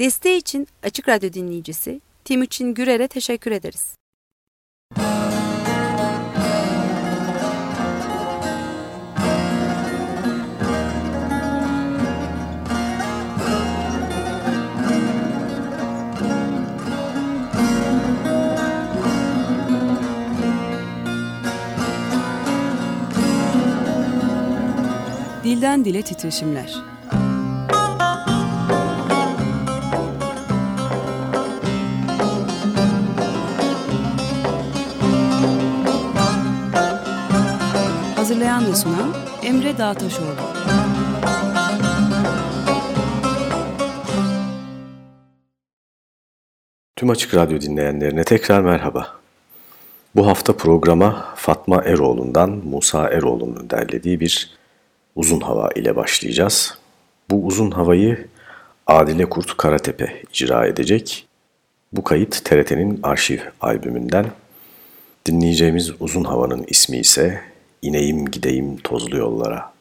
Desteği için Açık Radyo dinleyicisi Timuçin Gürer'e teşekkür ederiz. Dilden Dile Titreşimler Hazırlayan ve sunan Emre Dağtaşoğlu. Tüm Açık Radyo dinleyenlerine tekrar merhaba. Bu hafta programa Fatma Eroğlu'ndan Musa Eroğlu'nun derlediği bir uzun hava ile başlayacağız. Bu uzun havayı Adile Kurt Karatepe icra edecek. Bu kayıt TRT'nin arşiv albümünden. Dinleyeceğimiz uzun havanın ismi ise İneyim gideyim tozlu yollara.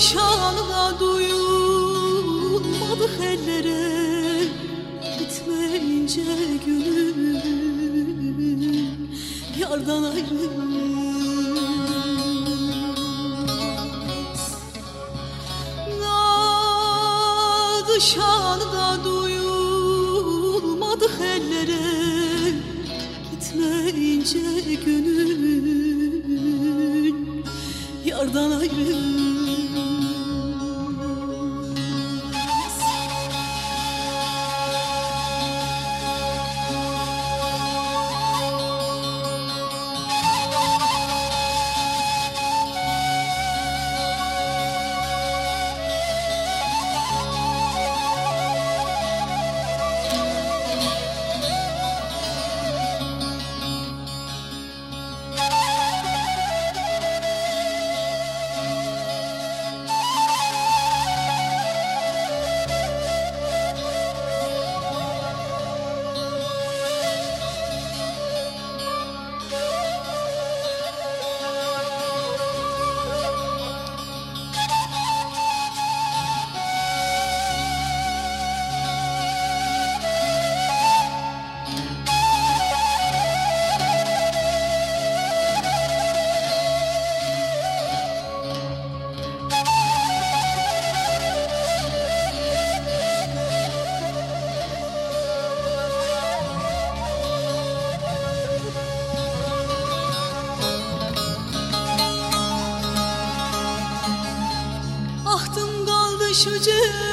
show Müzik Programın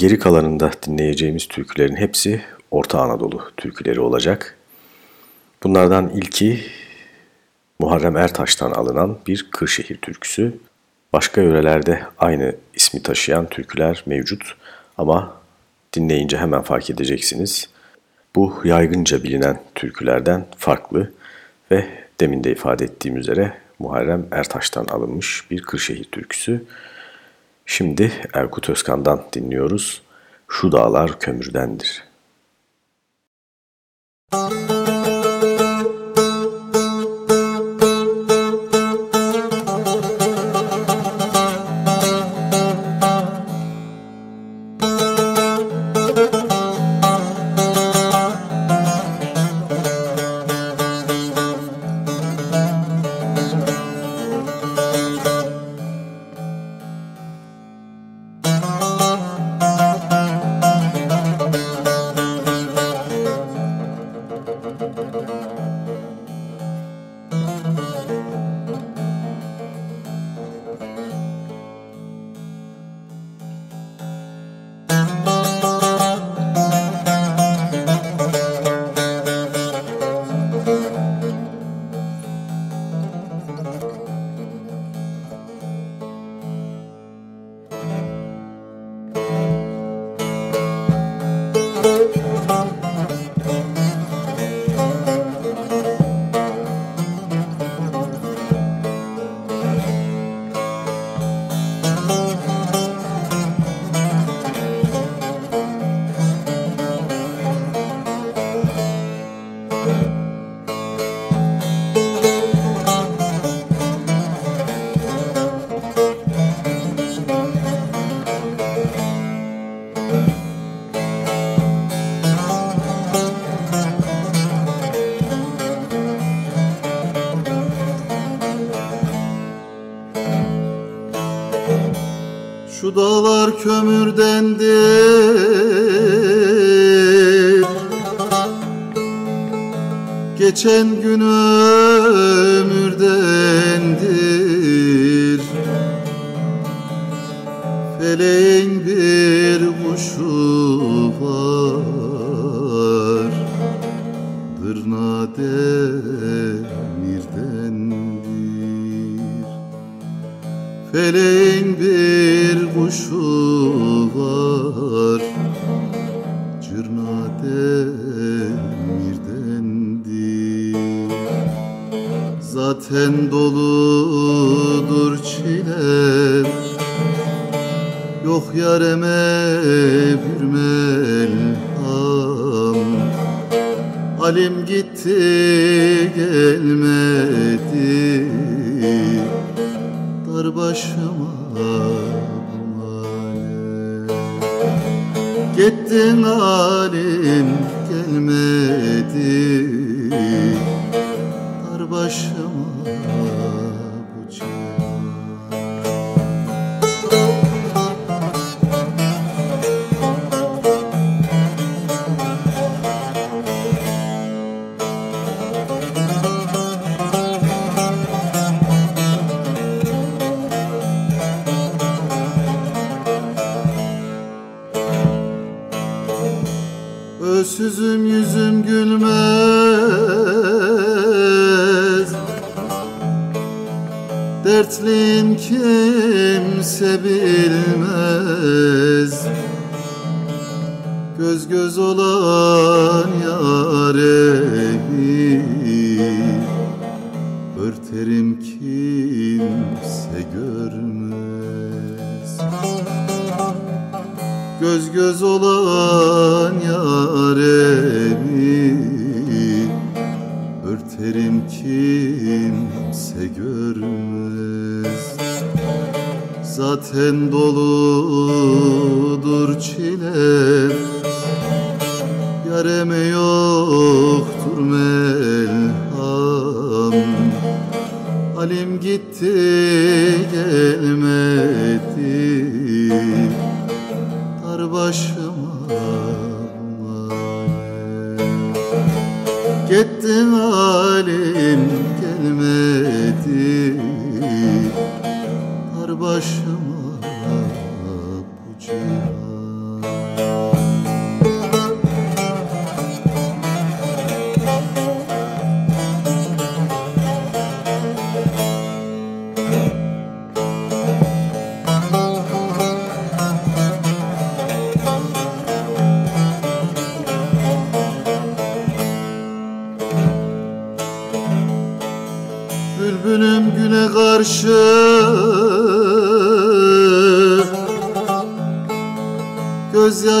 geri kalanında dinleyeceğimiz türkülerin hepsi Orta Anadolu türküleri olacak. Bunlardan ilki Muharrem Ertaş'tan alınan bir Kırşehir türküsü. Başka yörelerde aynı ismi taşıyan türküler mevcut ama dinleyince hemen fark edeceksiniz. Bu yaygınca bilinen türkülerden farklı ve demin de ifade ettiğim üzere Muharrem Ertaş'tan alınmış bir Kırşehir türküsü. Şimdi Erkut Özkan'dan dinliyoruz. Şu dağlar kömürdendir.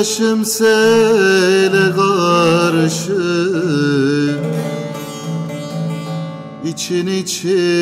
başım sele karşı için için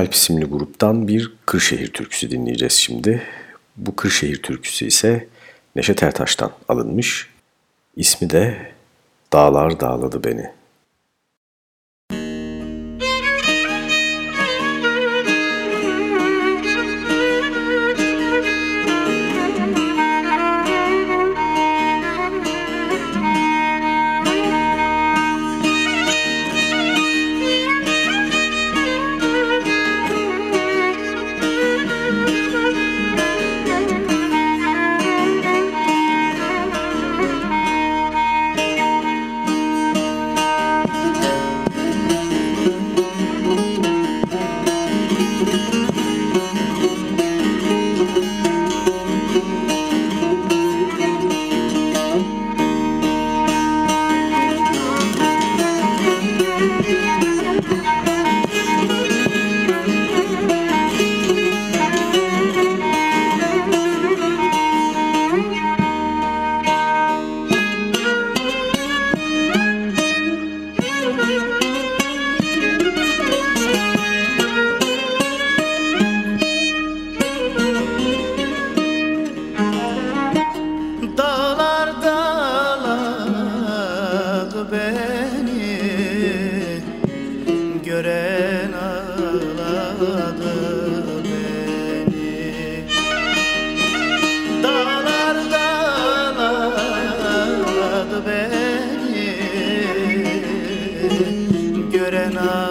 Alp isimli gruptan bir Kırşehir türküsü dinleyeceğiz şimdi. Bu Kırşehir türküsü ise Neşet Ertaş'tan alınmış. İsmi de Dağlar Dağladı Beni. gören ağır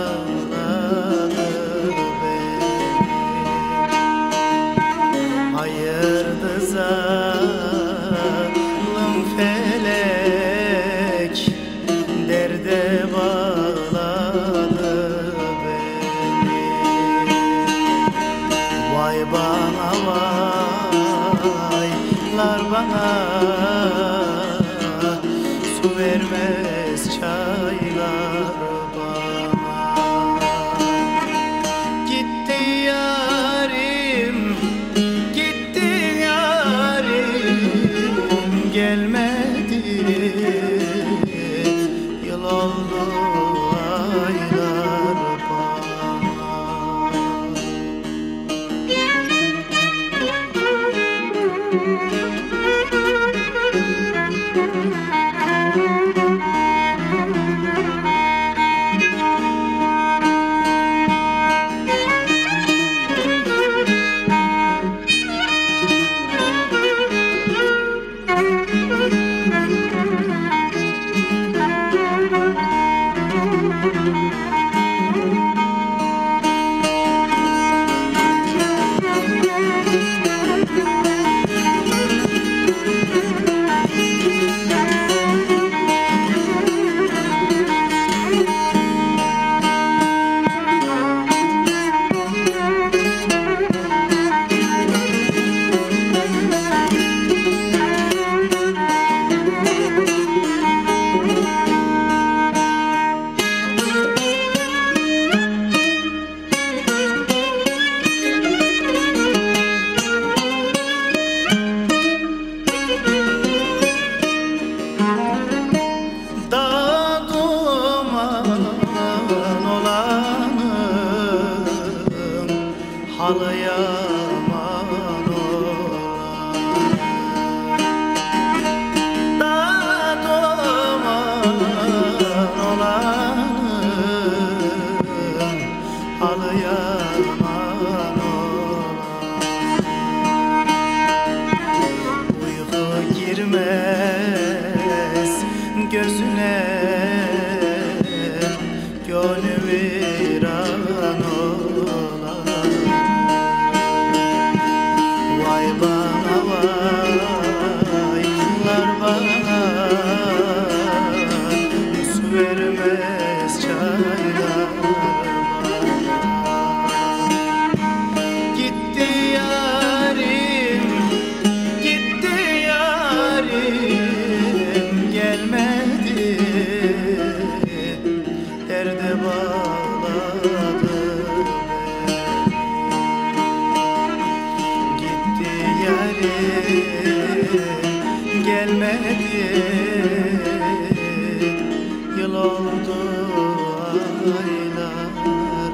aylar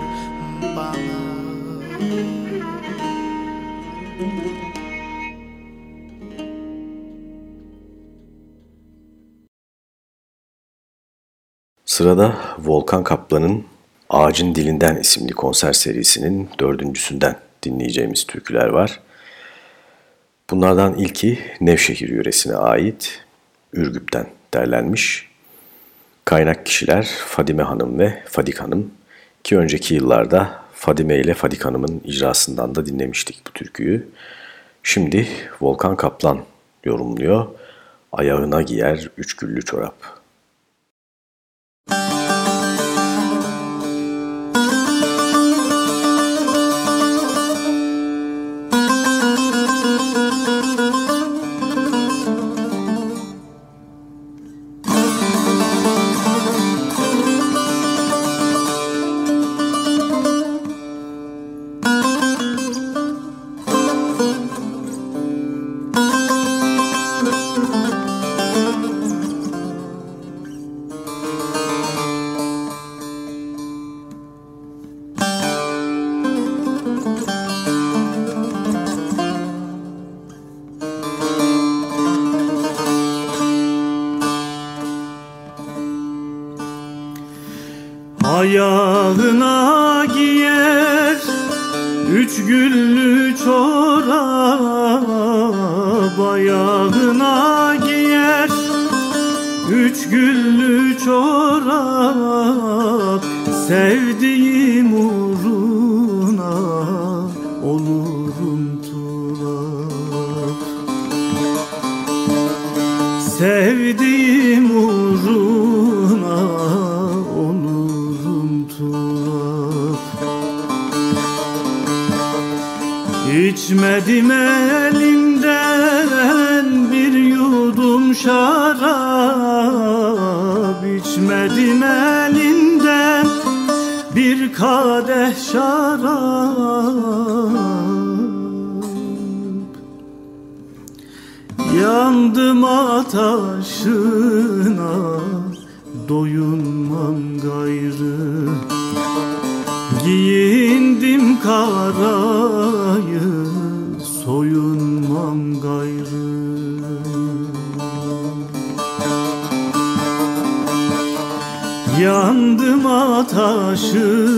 bana Sırada Volkan Kaplan'ın Ağacın Dilinden isimli konser serisinin dördüncüsünden dinleyeceğimiz türküler var. Bunlardan ilki Nevşehir yöresine ait Ürgüp'ten derlenmiş. Kaynak kişiler Fadime Hanım ve Fadik Hanım ki önceki yıllarda Fadime ile Fadik Hanım'ın icrasından da dinlemiştik bu türküyü. Şimdi Volkan Kaplan yorumluyor. Ayağına giyer üç güllü çorap. Ayağına giyer. Üç güllü çorap Sevdiğim uğruna olurum turap Sevdiğim uğruna olurum turap İçmedim elinden kadeh şarap. Yandım ataşına doyunmam gayrı. Giyindim karayı soyunmam gayrı. Yandım ataşına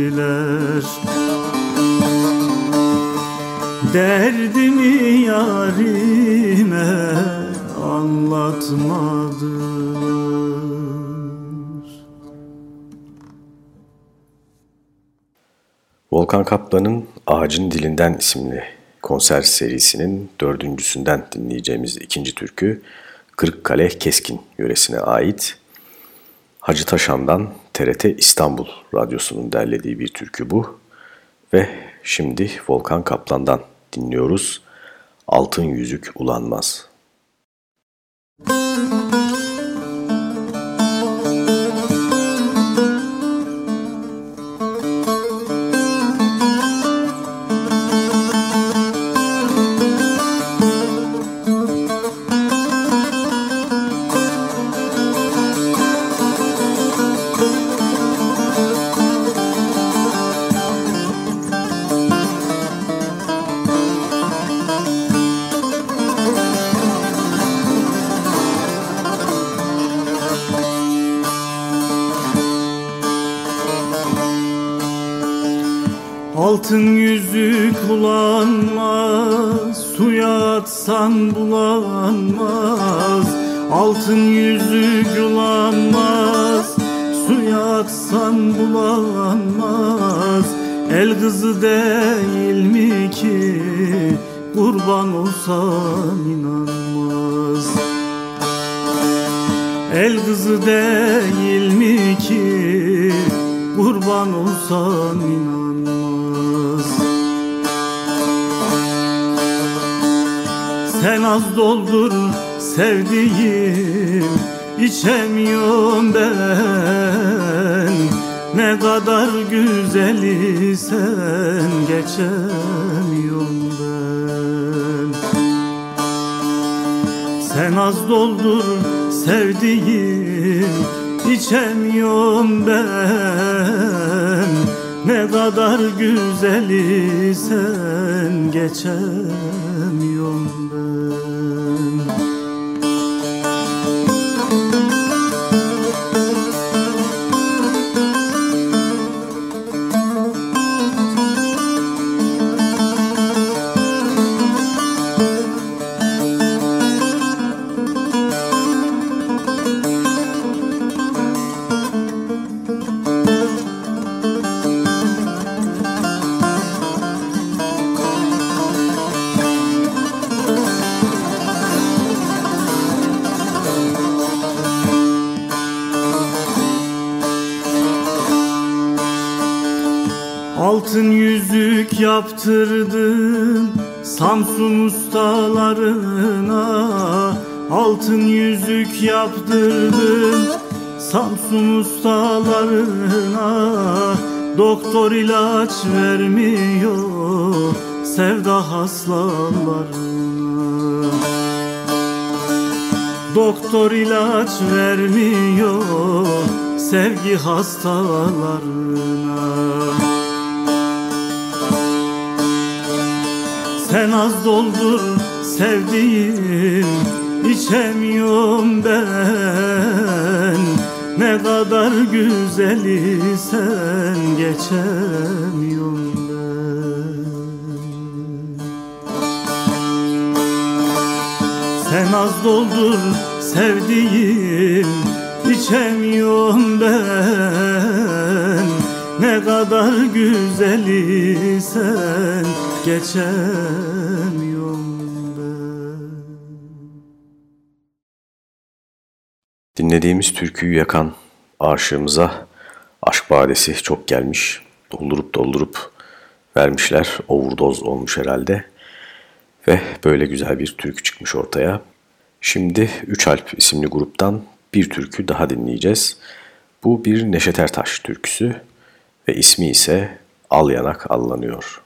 çekinmediler Derdimi yarime anlatmadılar Volkan Kaplan'ın Ağacın Dilinden isimli konser serisinin dördüncüsünden dinleyeceğimiz ikinci türkü Kırıkkale Keskin yöresine ait. Hacı Taşan'dan TRT İstanbul Radyosu'nun derlediği bir türkü bu. Ve şimdi Volkan Kaplan'dan dinliyoruz. Altın Yüzük Ulanmaz. Müzik Altın yüzük bulanmaz Suya atsan bulanmaz. Altın yüzük bulanmaz Suya atsan bulanmaz. El kızı değil mi ki Kurban olsam inanmaz? El kızı değil mi ki Kurban olsam inanmaz az doldur sevdiğim içemiyorum ben. Ne kadar güzeli sen geçemiyorum ben. Sen az doldur sevdiğim içemiyorum ben Ne kadar güzeli sen geçemiyorum Altın yaptırdım Samsun ustalarına Altın yüzük yaptırdım. Samsun ustalarına Doktor ilaç vermiyor Sevda hastalarına. Doktor ilaç vermiyor Sevgi hastalarına Sen az doldur sevdiğim içemiyorum ben. Ne kadar güzeli sen geçemiyorum ben. Az doldur sevdiğim içemiyorum ben. Ne kadar güzel isen geçemiyorum ben Dinlediğimiz türküyü yakan aşığımıza aşk badesi çok gelmiş. Doldurup doldurup vermişler. Overdose olmuş herhalde. Ve böyle güzel bir türkü çıkmış ortaya. Şimdi Üç Alp isimli gruptan bir türkü daha dinleyeceğiz. Bu bir Neşet Ertaş türküsü ve ismi ise Al Yanak Allanıyor.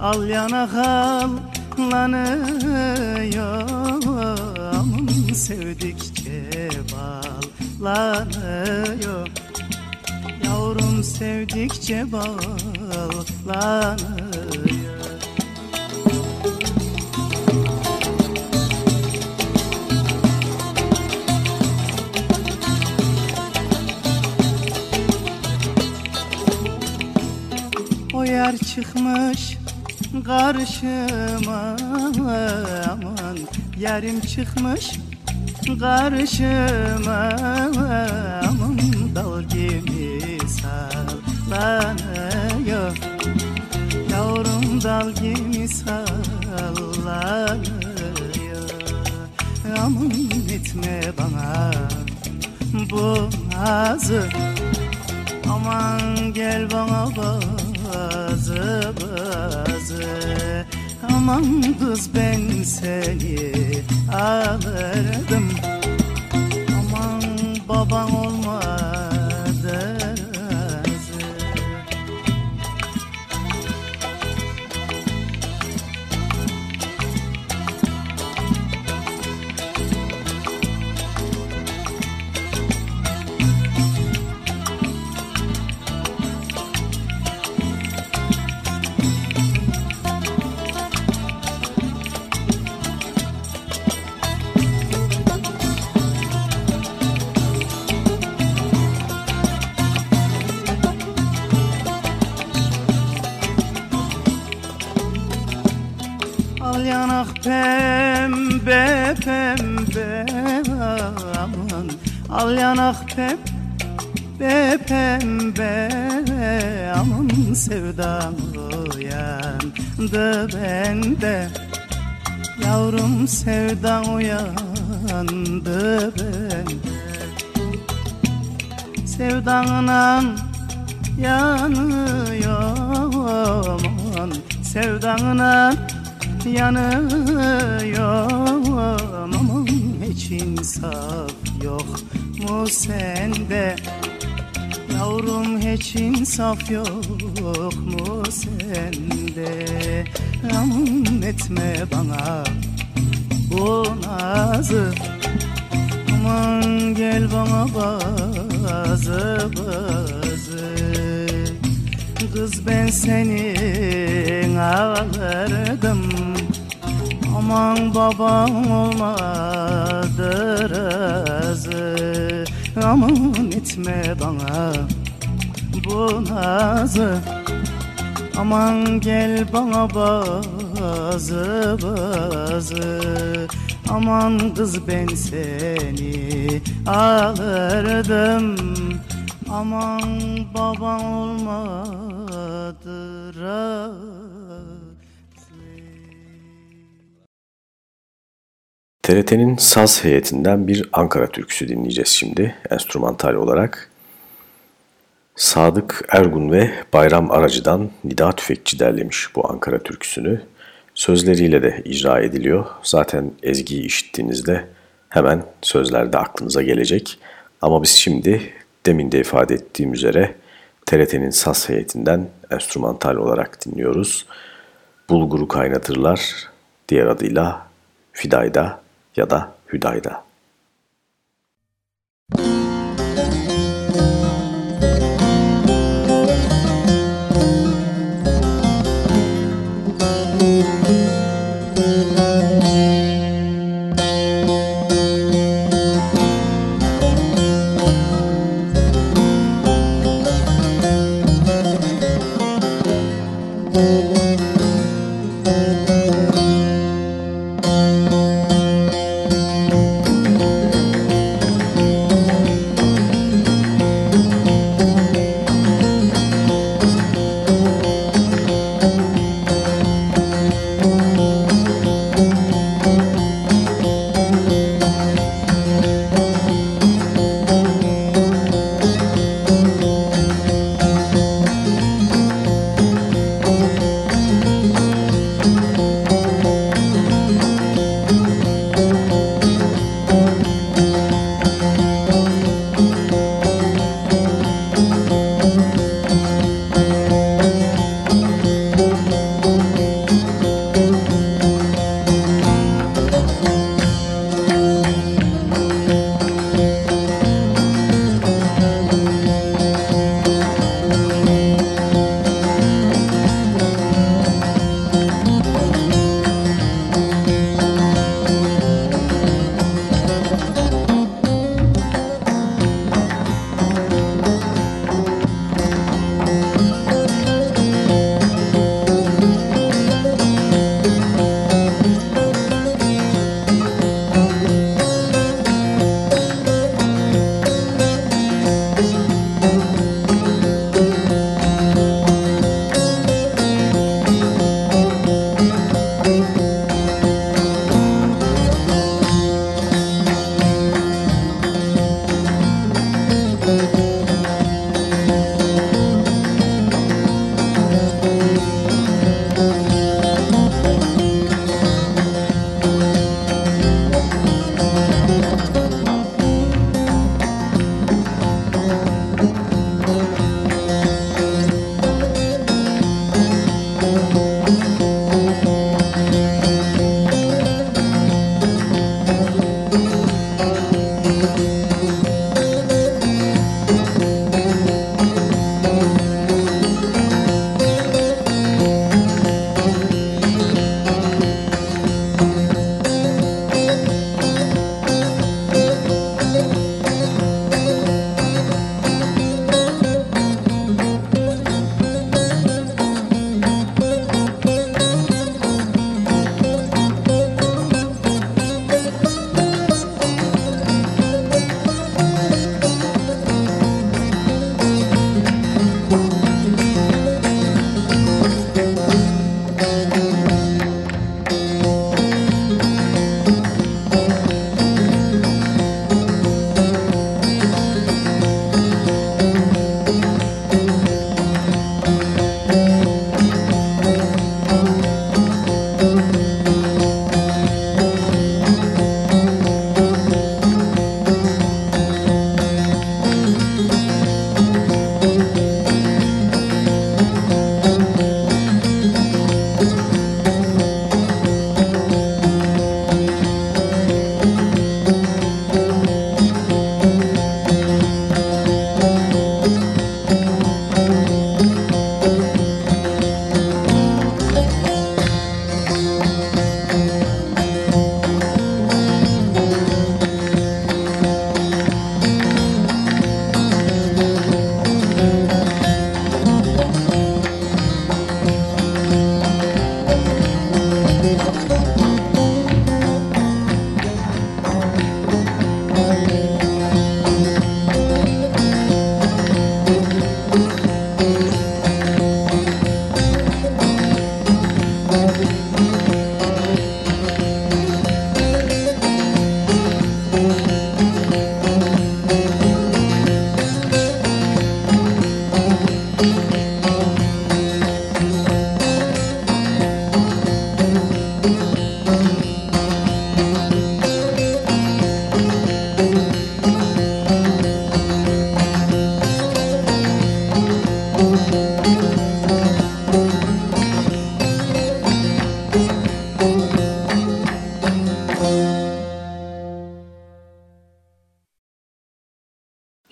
Al yana hallanıyor Sevdikçe bağlanıyor. Yavrum sevdikçe bağlanıyor çıkmış karşıma. Aman Yarım çıkmış karşıma. Aman Dal gibi sallanıyor. Yavrum dal gibi sallanıyor. Aman etme bana bu nazı. Aman gel bana bazı bazı. Aman kız ben seni alırdım. Aman baban olmadı pembe pembe aman Sevdam uyandı bende. Yavrum sevdan uyandı bende. Sevdanla yanıyorum aman Sevdanla yanıyorum aman Hiç insaf mu sende? Yavrum hiç insaf yok mu sende? Aman etme bana bu nazı. Aman gel bana bazı bazı. Kız ben seni alırdım Aman babam olmadı razı Aman etme bana bu nazı. Aman gel bana bazı bazı. Aman kız ben seni alırdım. Aman baban olmadı TRT'nin saz heyetinden bir Ankara türküsü dinleyeceğiz şimdi enstrümantal olarak. Sadık Ergun ve Bayram Aracı'dan Nida Tüfekçi derlemiş bu Ankara türküsünü. Sözleriyle de icra ediliyor. Zaten ezgiyi işittiğinizde hemen sözlerde aklınıza gelecek. Ama biz şimdi demin de ifade ettiğim üzere TRT'nin SAS heyetinden enstrümantal olarak dinliyoruz. Bulguru kaynatırlar, diğer adıyla Fidayda ya da Hüdayda.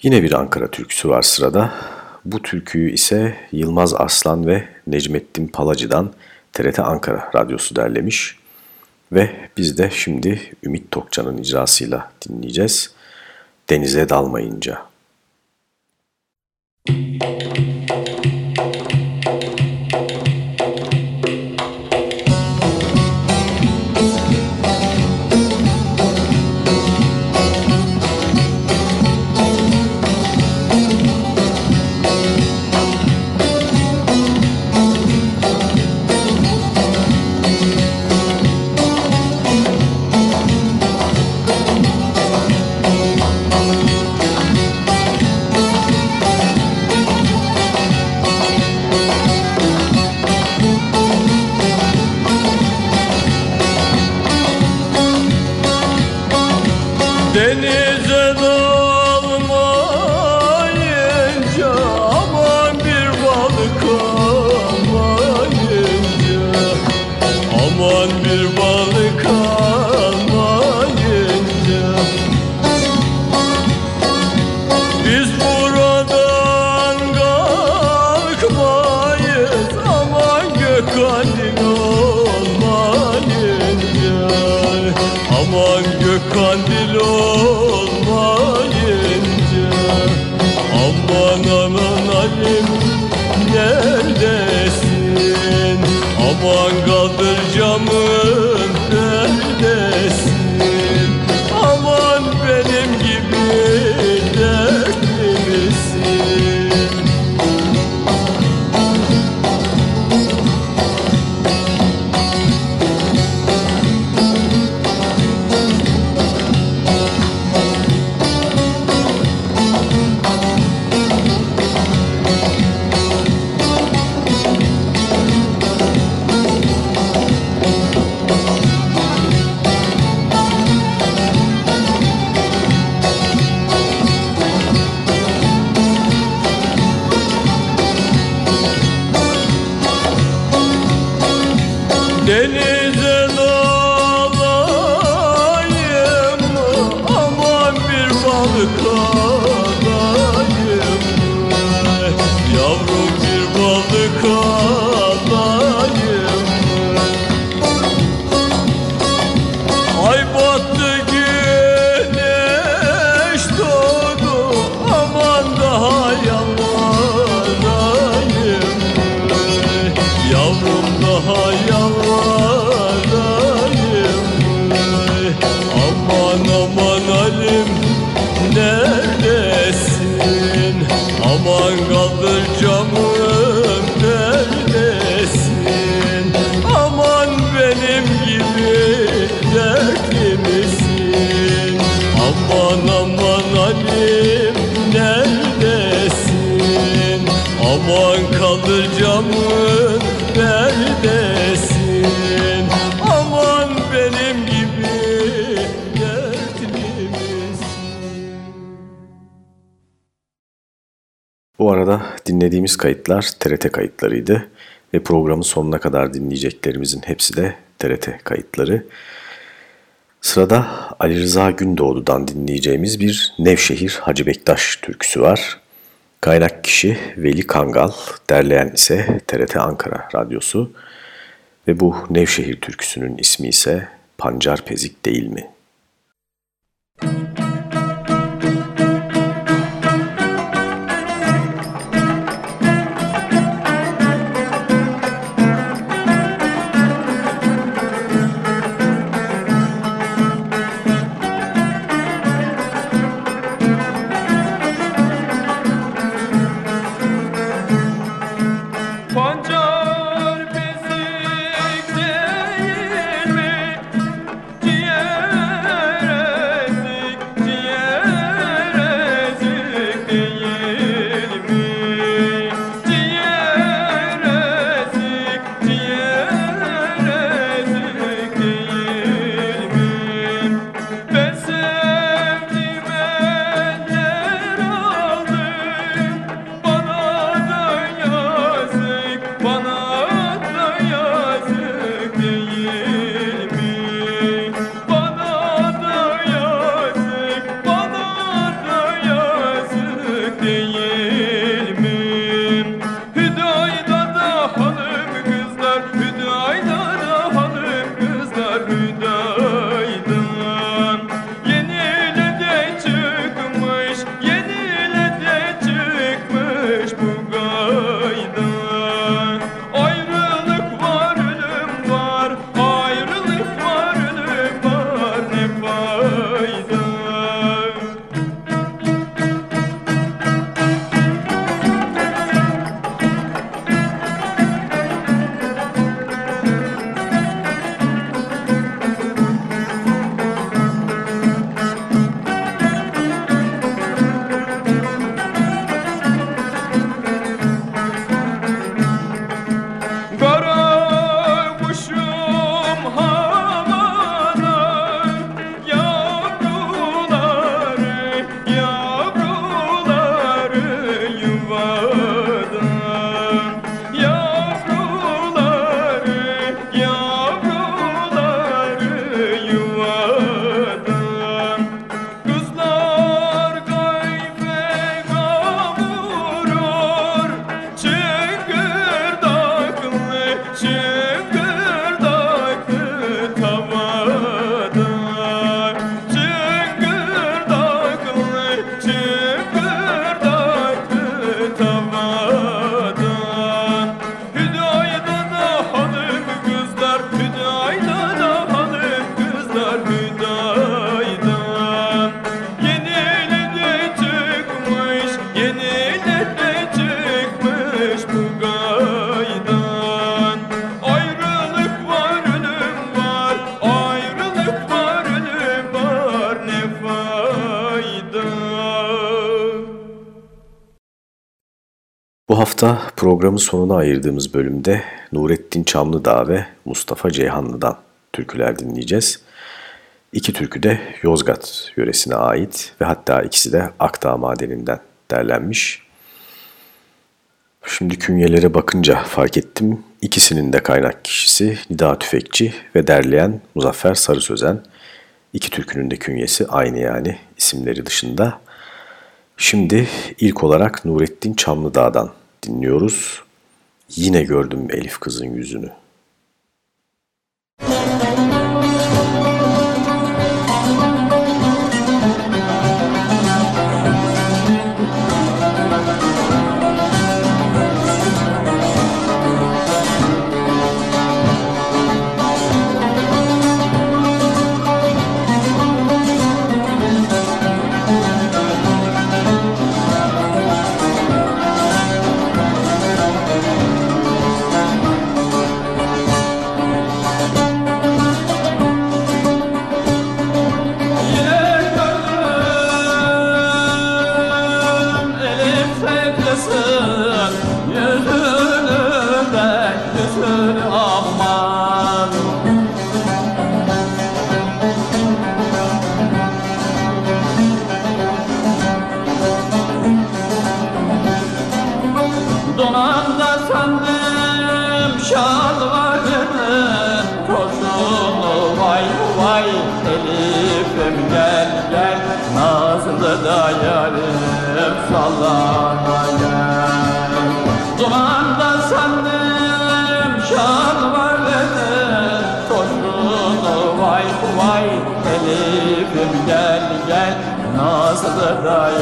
Yine bir Ankara türküsü var sırada. Bu türküyü ise Yılmaz Arslan ve Necmettin Palacı'dan TRT Ankara Radyosu derlemiş. Ve biz de şimdi Ümit Tokcan'ın icrasıyla dinleyeceğiz. Denize dalmayınca. Dinlediğimiz kayıtlar TRT kayıtlarıydı ve programın sonuna kadar dinleyeceklerimizin hepsi de TRT kayıtları. Sırada Ali Rıza Gündoğdu'dan dinleyeceğimiz bir Nevşehir Hacı Bektaş türküsü var. Kaynak kişi Veli Kangal, derleyen ise TRT Ankara Radyosu ve bu Nevşehir türküsünün ismi ise Pancar Pezik değil mi? Hafta programın sonuna ayırdığımız bölümde Nurettin Çamlıdağ ve Mustafa Ceyhanlı'dan türküler dinleyeceğiz. İki türkü de Yozgat yöresine ait ve hatta ikisi de Akdağ Madeni'nden derlenmiş. Şimdi künyelere bakınca fark ettim. İkisinin de kaynak kişisi Nida Tüfekçi ve derleyen Muzaffer Sarı Sözen. İki türkünün de künyesi aynı yani isimleri dışında. Şimdi ilk olarak Nurettin Çamlıdağ'dan dinliyoruz. Yine gördüm Elif kızın yüzünü.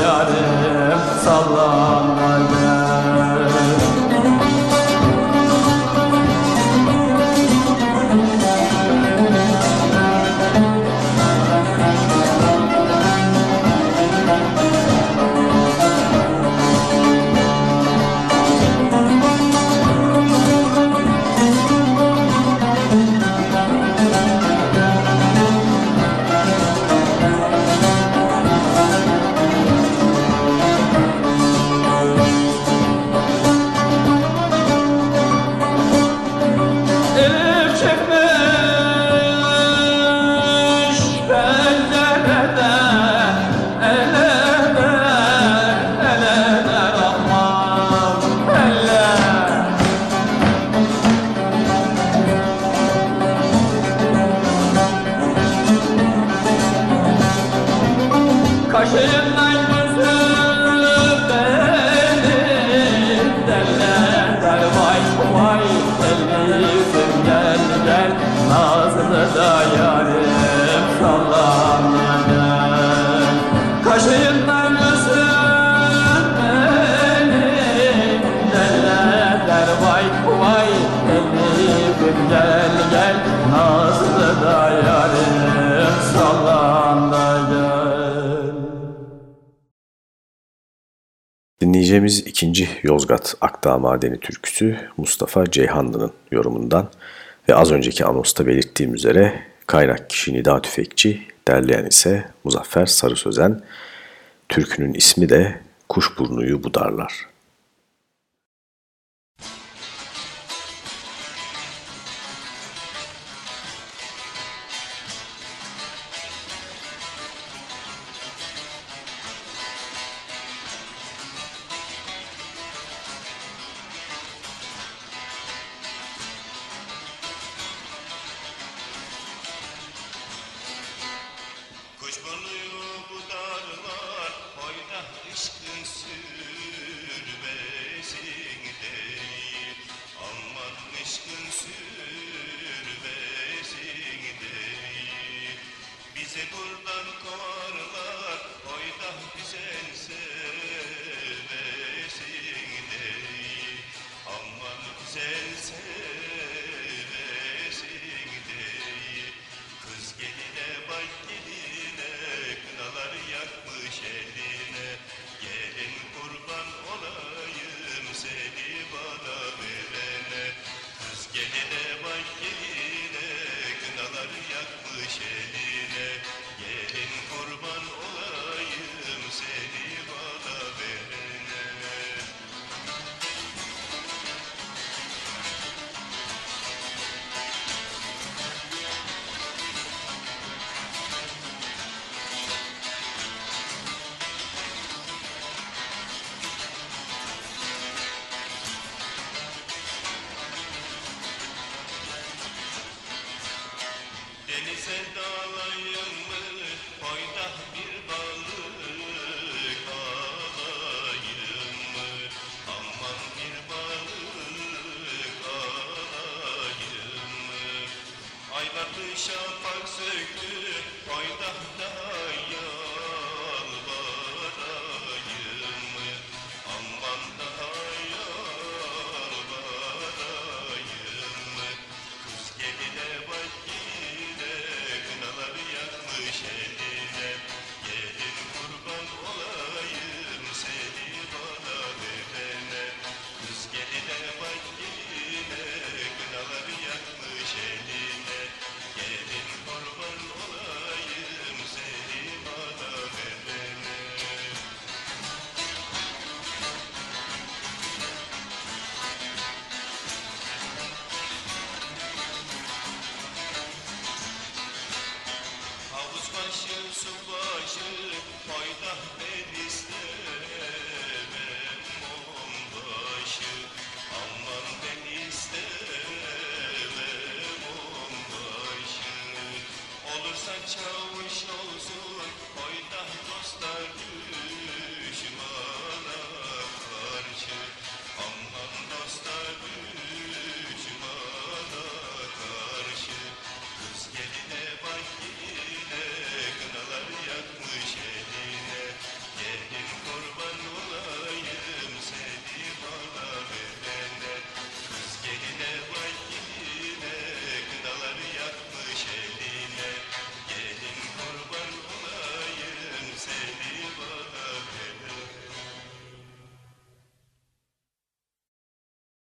yârim sallam. Dinleyeceğimiz ikinci Yozgat Akdağ Madeni türküsü Mustafa Ceyhanlı'nın yorumundan ve az önceki anonsta belirttiğim üzere kaynak kişi Nida Tüfekçi, derleyen ise Muzaffer Sarı Sözen. Türkünün ismi de Kuşburnu'yu budarlar. Santa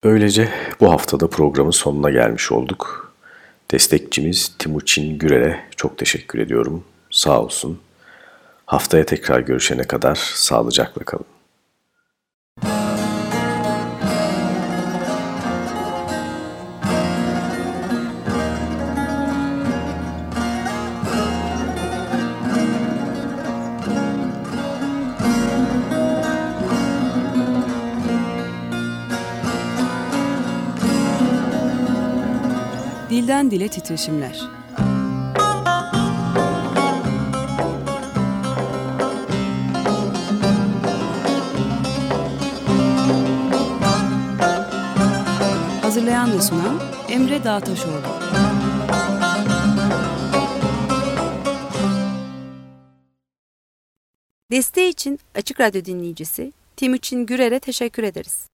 Böylece bu haftada programın sonuna gelmiş olduk. Destekçimiz Timuçin Gürel'e çok teşekkür ediyorum. Sağ olsun. Haftaya tekrar görüşene kadar sağlıcakla kalın. titreşimler. Hazırlayan ve sunan Emre Dağtaşoğlu. Desteği için Açık Radyo dinleyicisi Timuçin Gürer'e teşekkür ederiz.